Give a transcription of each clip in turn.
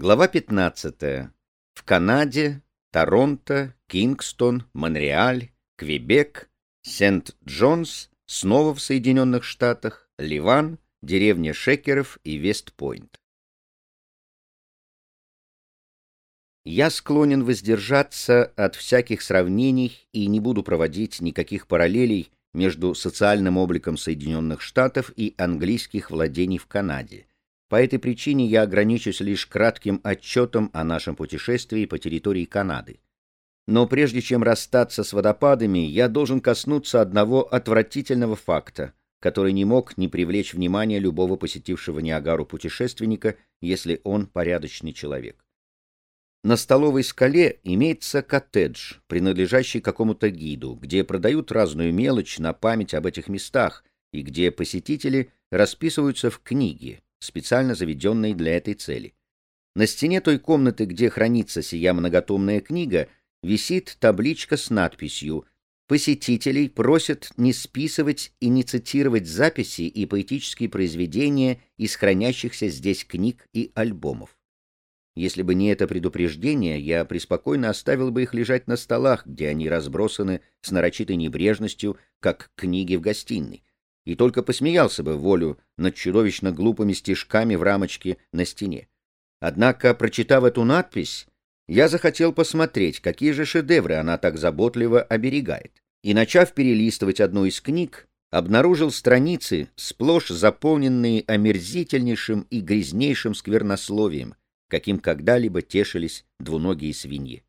Глава 15. В Канаде, Торонто, Кингстон, Монреаль, Квебек, Сент-Джонс, снова в Соединенных Штатах, Ливан, деревня Шекеров и Вестпойнт. Я склонен воздержаться от всяких сравнений и не буду проводить никаких параллелей между социальным обликом Соединенных Штатов и английских владений в Канаде. По этой причине я ограничусь лишь кратким отчетом о нашем путешествии по территории Канады. Но прежде чем расстаться с водопадами, я должен коснуться одного отвратительного факта, который не мог не привлечь внимание любого посетившего Ниагару путешественника, если он порядочный человек. На столовой скале имеется коттедж, принадлежащий какому-то гиду, где продают разную мелочь на память об этих местах и где посетители расписываются в книге, специально заведенной для этой цели. На стене той комнаты, где хранится сия многотомная книга, висит табличка с надписью «Посетителей просят не списывать и не цитировать записи и поэтические произведения из хранящихся здесь книг и альбомов». Если бы не это предупреждение, я преспокойно оставил бы их лежать на столах, где они разбросаны с нарочитой небрежностью, как книги в гостиной и только посмеялся бы волю над чудовищно глупыми стишками в рамочке на стене. Однако, прочитав эту надпись, я захотел посмотреть, какие же шедевры она так заботливо оберегает. И, начав перелистывать одну из книг, обнаружил страницы, сплошь заполненные омерзительнейшим и грязнейшим сквернословием, каким когда-либо тешились двуногие свиньи.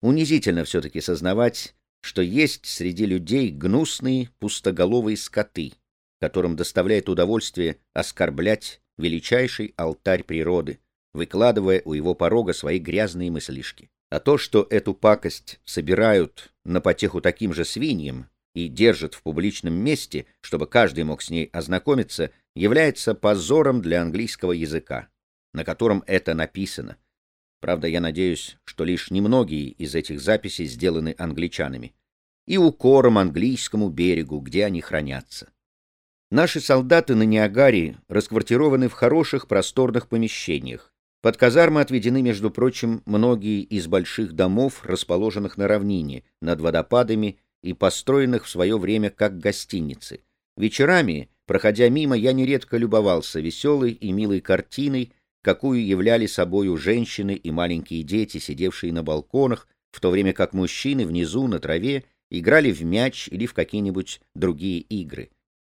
Унизительно все-таки сознавать, что есть среди людей гнусные пустоголовые скоты, которым доставляет удовольствие оскорблять величайший алтарь природы, выкладывая у его порога свои грязные мыслишки. А то, что эту пакость собирают на потеху таким же свиньям и держат в публичном месте, чтобы каждый мог с ней ознакомиться, является позором для английского языка, на котором это написано, Правда, я надеюсь, что лишь немногие из этих записей сделаны англичанами. И укором английскому берегу, где они хранятся. Наши солдаты на Ниагаре расквартированы в хороших просторных помещениях. Под казармы отведены, между прочим, многие из больших домов, расположенных на равнине, над водопадами и построенных в свое время как гостиницы. Вечерами, проходя мимо, я нередко любовался веселой и милой картиной, какую являли собою женщины и маленькие дети, сидевшие на балконах, в то время как мужчины внизу на траве играли в мяч или в какие-нибудь другие игры.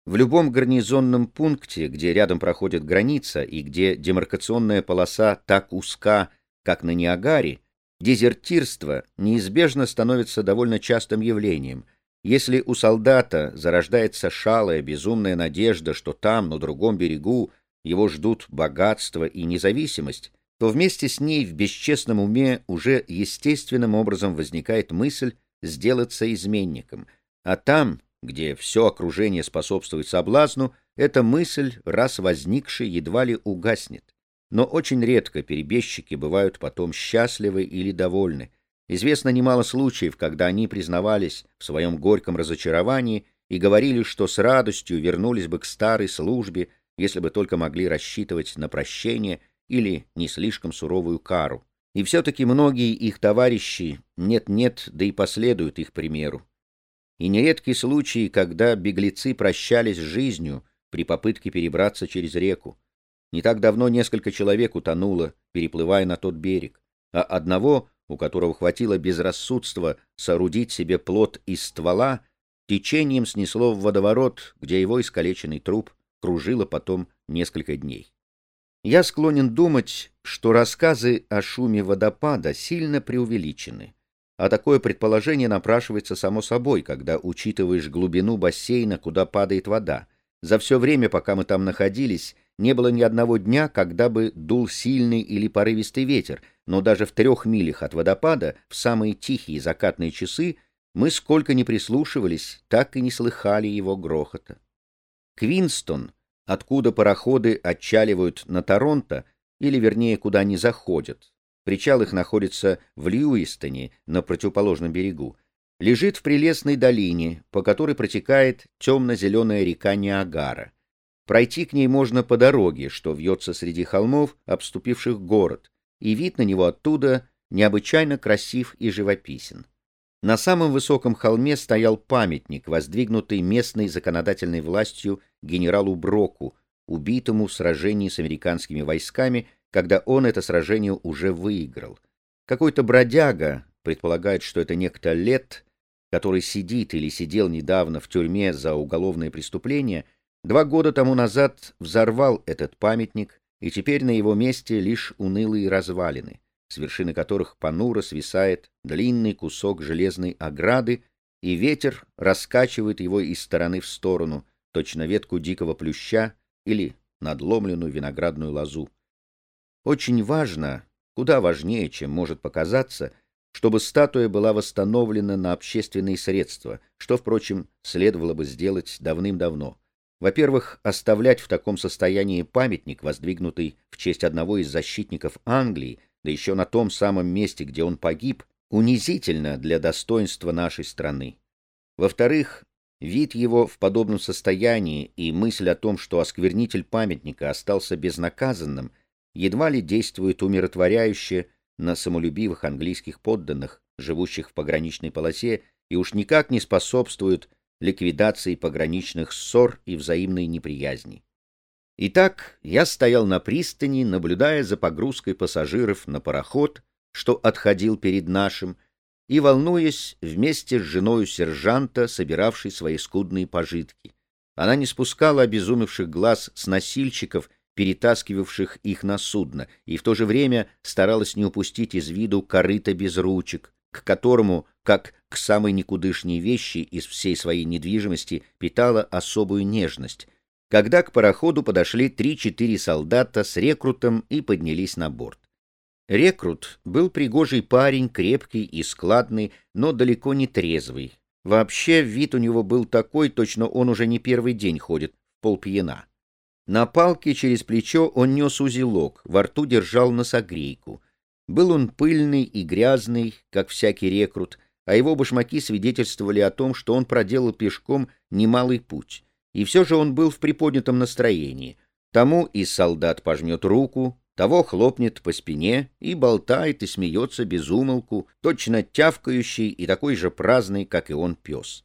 В любом гарнизонном пункте, где рядом проходит граница и где демаркационная полоса так узка, как на Ниагаре, дезертирство неизбежно становится довольно частым явлением. Если у солдата зарождается шалая, безумная надежда, что там, на другом берегу, его ждут богатство и независимость, то вместе с ней в бесчестном уме уже естественным образом возникает мысль сделаться изменником, а там, где все окружение способствует соблазну, эта мысль, раз возникшая, едва ли угаснет. Но очень редко перебежчики бывают потом счастливы или довольны. Известно немало случаев, когда они признавались в своем горьком разочаровании и говорили, что с радостью вернулись бы к старой службе, если бы только могли рассчитывать на прощение или не слишком суровую кару. И все-таки многие их товарищи нет-нет, да и последуют их примеру. И нередки случаи, когда беглецы прощались с жизнью при попытке перебраться через реку. Не так давно несколько человек утонуло, переплывая на тот берег, а одного, у которого хватило безрассудства соорудить себе плод из ствола, течением снесло в водоворот, где его искалеченный труп кружила потом несколько дней. Я склонен думать, что рассказы о шуме водопада сильно преувеличены, а такое предположение напрашивается само собой, когда учитываешь глубину бассейна, куда падает вода. За все время, пока мы там находились, не было ни одного дня, когда бы дул сильный или порывистый ветер, но даже в трех милях от водопада, в самые тихие закатные часы, мы сколько ни прислушивались, так и не слыхали его грохота. Квинстон, откуда пароходы отчаливают на Торонто, или вернее, куда они заходят. Причал их находится в Льюистоне, на противоположном берегу. Лежит в прелестной долине, по которой протекает темно-зеленая река Ниагара. Пройти к ней можно по дороге, что вьется среди холмов, обступивших город, и вид на него оттуда необычайно красив и живописен. На самом высоком холме стоял памятник, воздвигнутый местной законодательной властью генералу Броку, убитому в сражении с американскими войсками, когда он это сражение уже выиграл. Какой-то бродяга, предполагает, что это некто Лет, который сидит или сидел недавно в тюрьме за уголовное преступление, два года тому назад взорвал этот памятник, и теперь на его месте лишь унылые развалины, с вершины которых понуро свисает длинный кусок железной ограды, и ветер раскачивает его из стороны в сторону, точно ветку дикого плюща или надломленную виноградную лозу. Очень важно, куда важнее, чем может показаться, чтобы статуя была восстановлена на общественные средства, что, впрочем, следовало бы сделать давным-давно. Во-первых, оставлять в таком состоянии памятник, воздвигнутый в честь одного из защитников Англии, да еще на том самом месте, где он погиб, унизительно для достоинства нашей страны. Во-вторых, вид его в подобном состоянии и мысль о том, что осквернитель памятника остался безнаказанным, едва ли действует умиротворяюще на самолюбивых английских подданных, живущих в пограничной полосе, и уж никак не способствуют ликвидации пограничных ссор и взаимной неприязни. Итак, я стоял на пристани, наблюдая за погрузкой пассажиров на пароход, что отходил перед нашим, и волнуясь вместе с женою сержанта, собиравшей свои скудные пожитки. Она не спускала обезумевших глаз с носильщиков перетаскивавших их на судно, и в то же время старалась не упустить из виду корыто без ручек, к которому, как к самой никудышней вещи из всей своей недвижимости, питала особую нежность, когда к пароходу подошли три-четыре солдата с рекрутом и поднялись на борт. Рекрут был пригожий парень, крепкий и складный, но далеко не трезвый. Вообще, вид у него был такой, точно он уже не первый день ходит, полпьяна. На палке через плечо он нес узелок, во рту держал носогрейку. Был он пыльный и грязный, как всякий рекрут, а его башмаки свидетельствовали о том, что он проделал пешком немалый путь. И все же он был в приподнятом настроении. Тому из солдат пожмет руку, того хлопнет по спине и болтает и смеется без умолку, точно тявкающий и такой же праздный, как и он пес.